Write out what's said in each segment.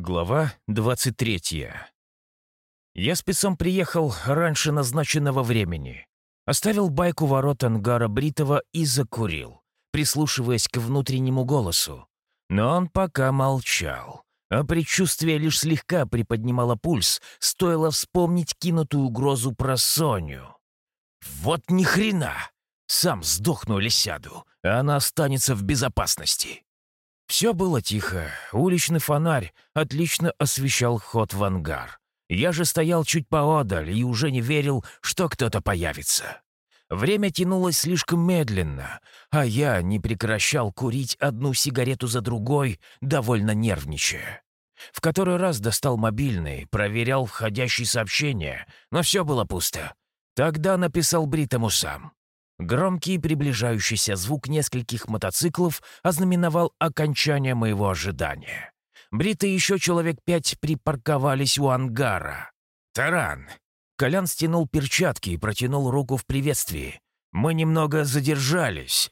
Глава 23. Я спецом приехал раньше назначенного времени. Оставил байк у ворот ангара Бритова и закурил, прислушиваясь к внутреннему голосу. Но он пока молчал, а предчувствие лишь слегка приподнимало пульс, стоило вспомнить кинутую угрозу про Соню. «Вот ни хрена! Сам сдохну или сяду, а она останется в безопасности!» Все было тихо. Уличный фонарь отлично освещал ход в ангар. Я же стоял чуть поодаль и уже не верил, что кто-то появится. Время тянулось слишком медленно, а я не прекращал курить одну сигарету за другой, довольно нервничая. В который раз достал мобильный, проверял входящие сообщения, но все было пусто. Тогда написал Бритому сам. Громкий приближающийся звук нескольких мотоциклов ознаменовал окончание моего ожидания. Бриты еще человек пять припарковались у ангара. «Таран!» Колян стянул перчатки и протянул руку в приветствии. «Мы немного задержались».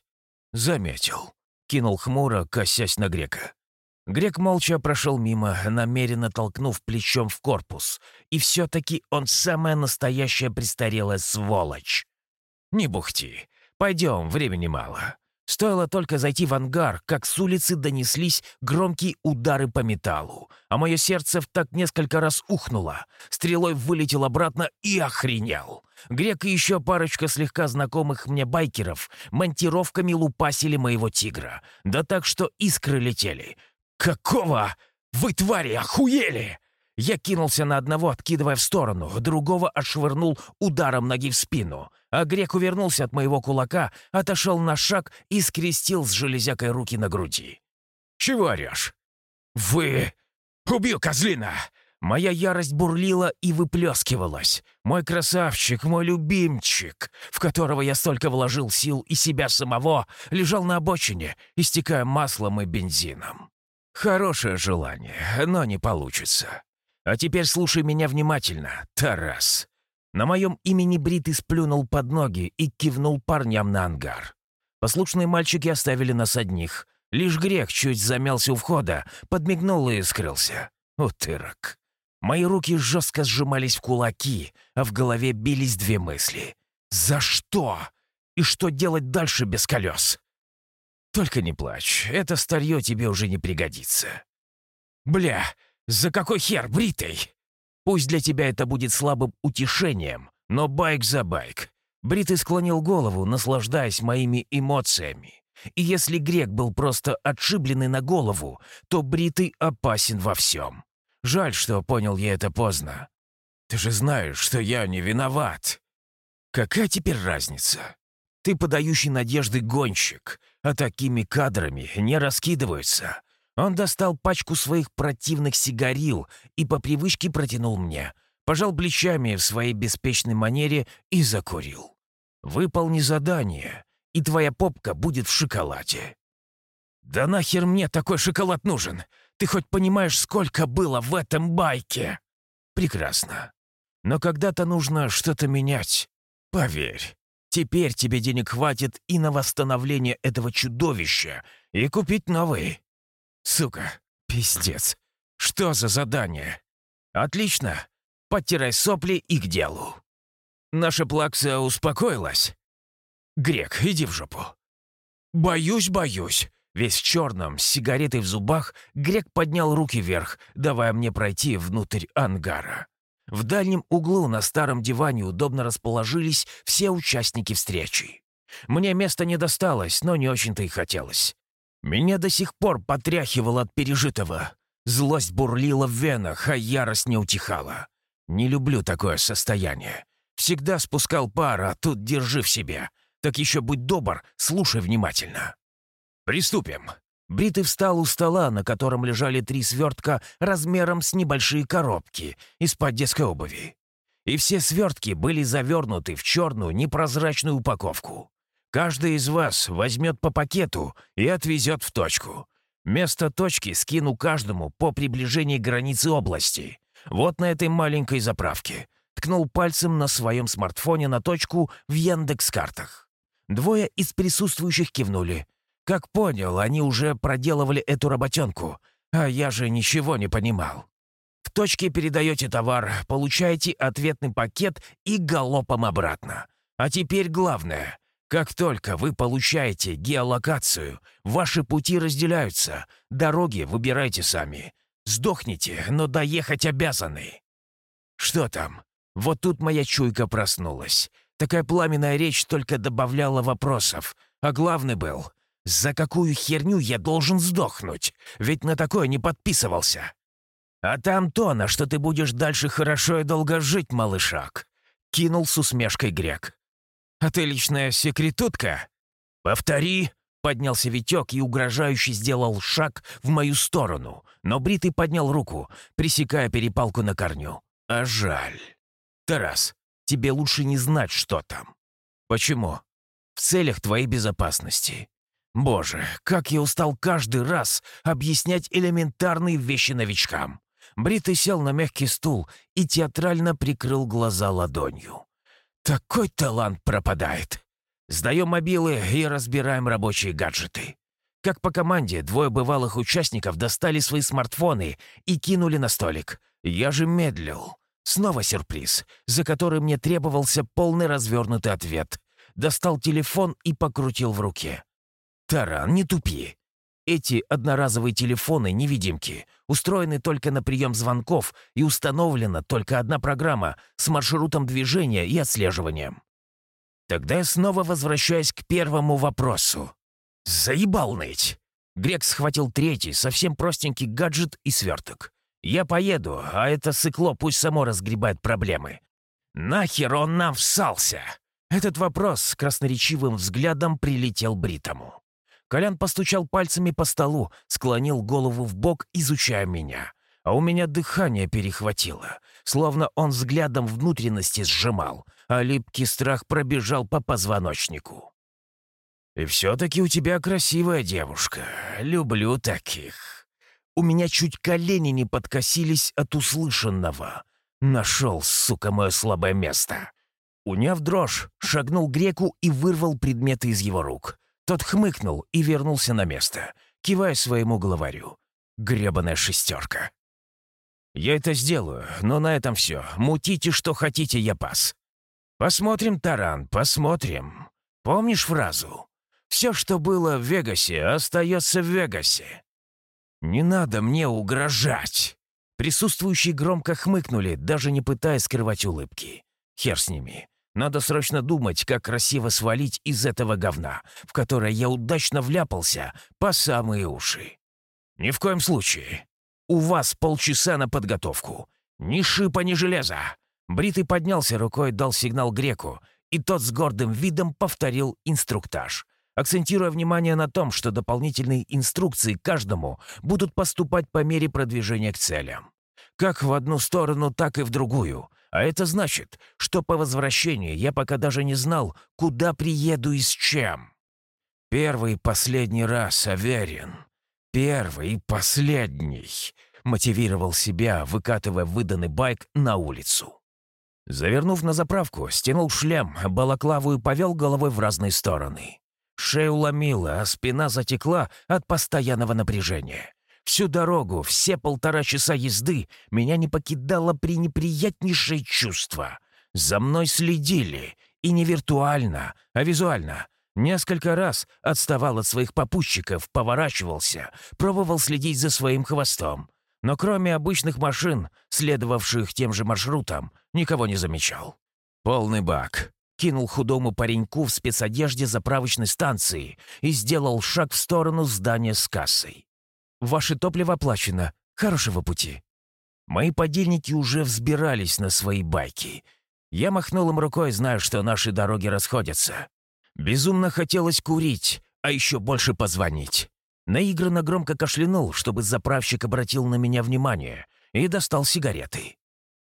«Заметил», — кинул хмуро, косясь на грека. Грек молча прошел мимо, намеренно толкнув плечом в корпус. И все-таки он самая настоящая престарелая сволочь. «Не бухти. Пойдем, времени мало». Стоило только зайти в ангар, как с улицы донеслись громкие удары по металлу, а мое сердце в так несколько раз ухнуло. Стрелой вылетел обратно и охренел. Грек и еще парочка слегка знакомых мне байкеров монтировками лупасили моего тигра. Да так, что искры летели. «Какого? Вы, твари, охуели!» Я кинулся на одного, откидывая в сторону, другого отшвырнул ударом ноги в спину, а грек увернулся от моего кулака, отошел на шаг и скрестил с железякой руки на груди. «Чего орешь?» «Вы... Убью козлина!» Моя ярость бурлила и выплескивалась. Мой красавчик, мой любимчик, в которого я столько вложил сил и себя самого, лежал на обочине, истекая маслом и бензином. Хорошее желание, но не получится. А теперь слушай меня внимательно, Тарас. На моем имени Брит сплюнул под ноги и кивнул парням на ангар. Послушные мальчики оставили нас одних. Лишь грех чуть замялся у входа, подмигнул и скрылся. Утырок. Мои руки жестко сжимались в кулаки, а в голове бились две мысли. «За что? И что делать дальше без колес?» «Только не плачь, это старье тебе уже не пригодится». «Бля, «За какой хер, бритый?» «Пусть для тебя это будет слабым утешением, но байк за байк». Бритый склонил голову, наслаждаясь моими эмоциями. И если грек был просто отшибленный на голову, то бритый опасен во всем. Жаль, что понял я это поздно. Ты же знаешь, что я не виноват. Какая теперь разница? Ты подающий надежды гонщик, а такими кадрами не раскидываются. Он достал пачку своих противных сигарил и по привычке протянул мне, пожал плечами в своей беспечной манере и закурил. «Выполни задание, и твоя попка будет в шоколаде». «Да нахер мне такой шоколад нужен? Ты хоть понимаешь, сколько было в этом байке?» «Прекрасно. Но когда-то нужно что-то менять. Поверь, теперь тебе денег хватит и на восстановление этого чудовища, и купить новый. Сука, пиздец. Что за задание? Отлично. Подтирай сопли и к делу. Наша плакса успокоилась. Грек, иди в жопу. Боюсь, боюсь. Весь в черном, с сигаретой в зубах, Грек поднял руки вверх, давая мне пройти внутрь ангара. В дальнем углу на старом диване удобно расположились все участники встречи. Мне места не досталось, но не очень-то и хотелось. Меня до сих пор потряхивало от пережитого. Злость бурлила в венах, а ярость не утихала. Не люблю такое состояние. Всегда спускал пар, а тут держи в себе. Так еще будь добр, слушай внимательно. Приступим. Бритый встал у стола, на котором лежали три свертка размером с небольшие коробки из-под детской обуви. И все свертки были завернуты в черную непрозрачную упаковку. Каждый из вас возьмет по пакету и отвезет в точку. Место точки скину каждому по приближении границы области. Вот на этой маленькой заправке. Ткнул пальцем на своем смартфоне на точку в Яндекс-картах. Двое из присутствующих кивнули. Как понял, они уже проделывали эту работенку. А я же ничего не понимал. В точке передаете товар, получаете ответный пакет и галопом обратно. А теперь главное. Как только вы получаете геолокацию, ваши пути разделяются, дороги выбирайте сами. Сдохните, но доехать обязаны. Что там? Вот тут моя чуйка проснулась. Такая пламенная речь только добавляла вопросов. А главный был, за какую херню я должен сдохнуть? Ведь на такое не подписывался. А там то, на что ты будешь дальше хорошо и долго жить, малышак. Кинул с усмешкой грек. А ты личная секретутка? Повтори. Поднялся Витек и угрожающе сделал шаг в мою сторону, но Бритый поднял руку, пресекая перепалку на корню. А жаль. Тарас, тебе лучше не знать, что там. Почему? В целях твоей безопасности. Боже, как я устал каждый раз объяснять элементарные вещи новичкам. Бритый сел на мягкий стул и театрально прикрыл глаза ладонью. Такой талант пропадает. Сдаем мобилы и разбираем рабочие гаджеты. Как по команде, двое бывалых участников достали свои смартфоны и кинули на столик. Я же медлил. Снова сюрприз, за который мне требовался полный развернутый ответ. Достал телефон и покрутил в руке. «Таран, не тупи. Эти одноразовые телефоны-невидимки устроены только на прием звонков и установлена только одна программа с маршрутом движения и отслеживанием. Тогда я снова возвращаюсь к первому вопросу. Заебал ныть. Грек схватил третий, совсем простенький гаджет и сверток. Я поеду, а это сыкло пусть само разгребает проблемы. Нахер он нам всался? Этот вопрос с красноречивым взглядом прилетел Бритому. Колян постучал пальцами по столу, склонил голову в бок, изучая меня. А у меня дыхание перехватило, словно он взглядом внутренности сжимал, а липкий страх пробежал по позвоночнику. «И все-таки у тебя красивая девушка. Люблю таких». У меня чуть колени не подкосились от услышанного. Нашел, сука, мое слабое место. Уняв дрожь, шагнул греку и вырвал предметы из его рук. Тот хмыкнул и вернулся на место, кивая своему главарю. Гребаная шестерка. «Я это сделаю, но на этом все. Мутите, что хотите, я пас». «Посмотрим, Таран, посмотрим. Помнишь фразу? Все, что было в Вегасе, остается в Вегасе». «Не надо мне угрожать!» Присутствующие громко хмыкнули, даже не пытаясь скрывать улыбки. Хер с ними. Надо срочно думать, как красиво свалить из этого говна, в которое я удачно вляпался по самые уши. Ни в коем случае. У вас полчаса на подготовку. Ни шипа, ни железа. Бритый поднялся рукой, дал сигнал греку, и тот с гордым видом повторил инструктаж, акцентируя внимание на том, что дополнительные инструкции каждому будут поступать по мере продвижения к целям. Как в одну сторону, так и в другую, а это значит, что по возвращении я пока даже не знал, куда приеду и с чем. Первый и последний раз, Аверин. Первый и последний. Мотивировал себя, выкатывая выданный байк на улицу. Завернув на заправку, стянул шлем, балаклаву и повел головой в разные стороны. Шею ломило, а спина затекла от постоянного напряжения. Всю дорогу, все полтора часа езды, меня не покидало пренеприятнейшее чувство. За мной следили, и не виртуально, а визуально. Несколько раз отставал от своих попутчиков, поворачивался, пробовал следить за своим хвостом. Но кроме обычных машин, следовавших тем же маршрутом, никого не замечал. Полный бак. Кинул худому пареньку в спецодежде заправочной станции и сделал шаг в сторону здания с кассой. Ваше топливо оплачено. Хорошего пути». Мои подельники уже взбирались на свои байки. Я махнул им рукой, зная, что наши дороги расходятся. Безумно хотелось курить, а еще больше позвонить. Наигранно громко кашлянул, чтобы заправщик обратил на меня внимание, и достал сигареты.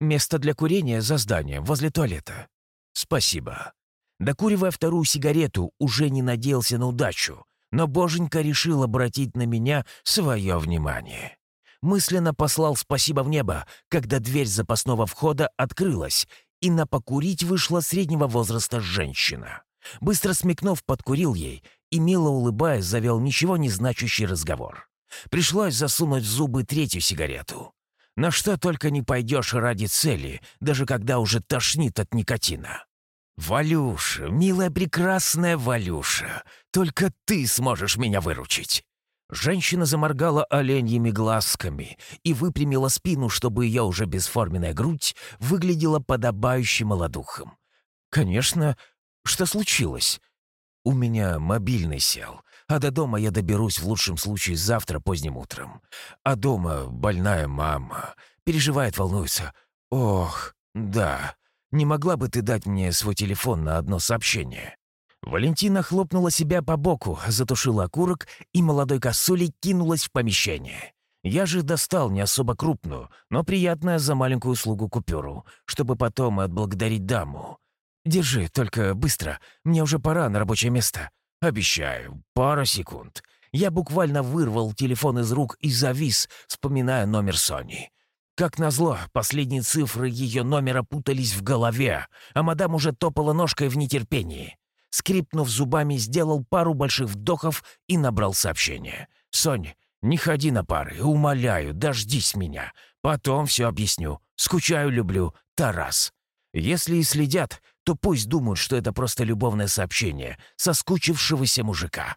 Место для курения за зданием, возле туалета. Спасибо. Докуривая вторую сигарету, уже не надеялся на удачу, но боженька решил обратить на меня свое внимание. Мысленно послал спасибо в небо, когда дверь запасного входа открылась, и на покурить вышла среднего возраста женщина. Быстро смекнув, подкурил ей и, мило улыбаясь, завел ничего не значащий разговор. Пришлось засунуть в зубы третью сигарету. На что только не пойдешь ради цели, даже когда уже тошнит от никотина. «Валюша, милая прекрасная Валюша, только ты сможешь меня выручить!» Женщина заморгала оленьими глазками и выпрямила спину, чтобы ее уже бесформенная грудь выглядела подобающе молодухом. «Конечно. Что случилось?» «У меня мобильный сел, а до дома я доберусь в лучшем случае завтра поздним утром. А дома больная мама. Переживает, волнуется. Ох, да. Не могла бы ты дать мне свой телефон на одно сообщение?» Валентина хлопнула себя по боку, затушила окурок, и молодой косулей кинулась в помещение. Я же достал не особо крупную, но приятная за маленькую услугу купюру, чтобы потом отблагодарить даму. «Держи, только быстро, мне уже пора на рабочее место». «Обещаю, пара секунд». Я буквально вырвал телефон из рук и завис, вспоминая номер Сони. Как назло, последние цифры ее номера путались в голове, а мадам уже топала ножкой в нетерпении. Скрипнув зубами, сделал пару больших вдохов и набрал сообщение. «Сонь, не ходи на пары, умоляю, дождись меня. Потом все объясню. Скучаю, люблю. Тарас». Если и следят, то пусть думают, что это просто любовное сообщение соскучившегося мужика.